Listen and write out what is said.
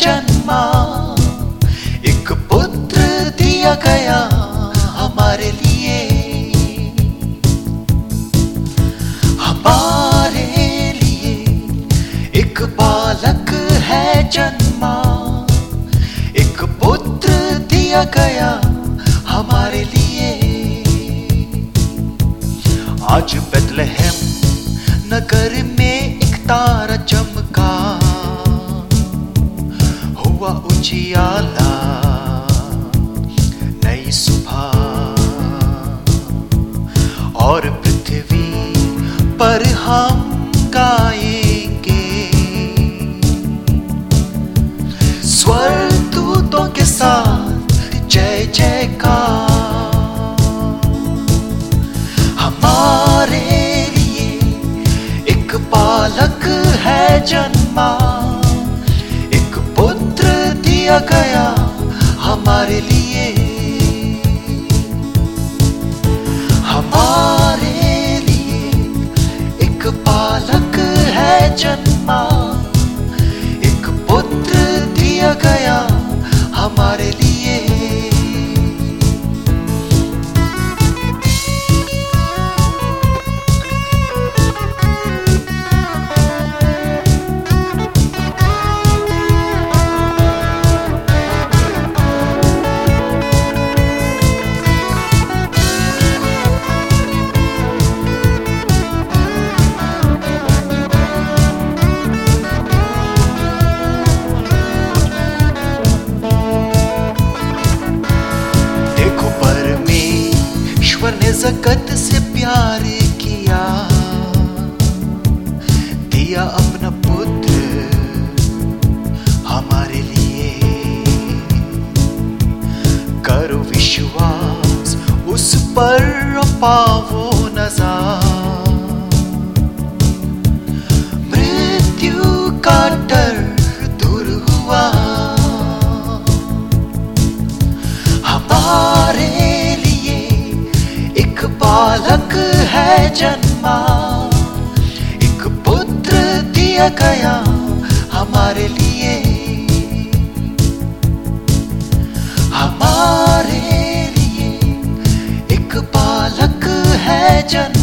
जन्मा। एक पुत्र दिया गया हमारे लिए। हमारे लिए एक बालक है जन्मा। एक पुत्र दिया गया हमारे लिए। आज बेतलहम नगर में एक तारा चमका हुआ उजियाला, नई सुबह। और पृथ्वी पर हम गाएँगे। स्वर दूतों के साथ जय जयकार। हमारे लिए एक बालक है जन्मा हमारे लिए। हमारे लिए एक बालक है जन्मा। जगत से प्यार किया। दिया अपना पुत्र हमारे लिए। करो विश्वास उस पर पावो एक बालक है जन्मा। एक पुत्र दिया गया हमारे लिए। हमारे लिए एक बालक है जन्मा।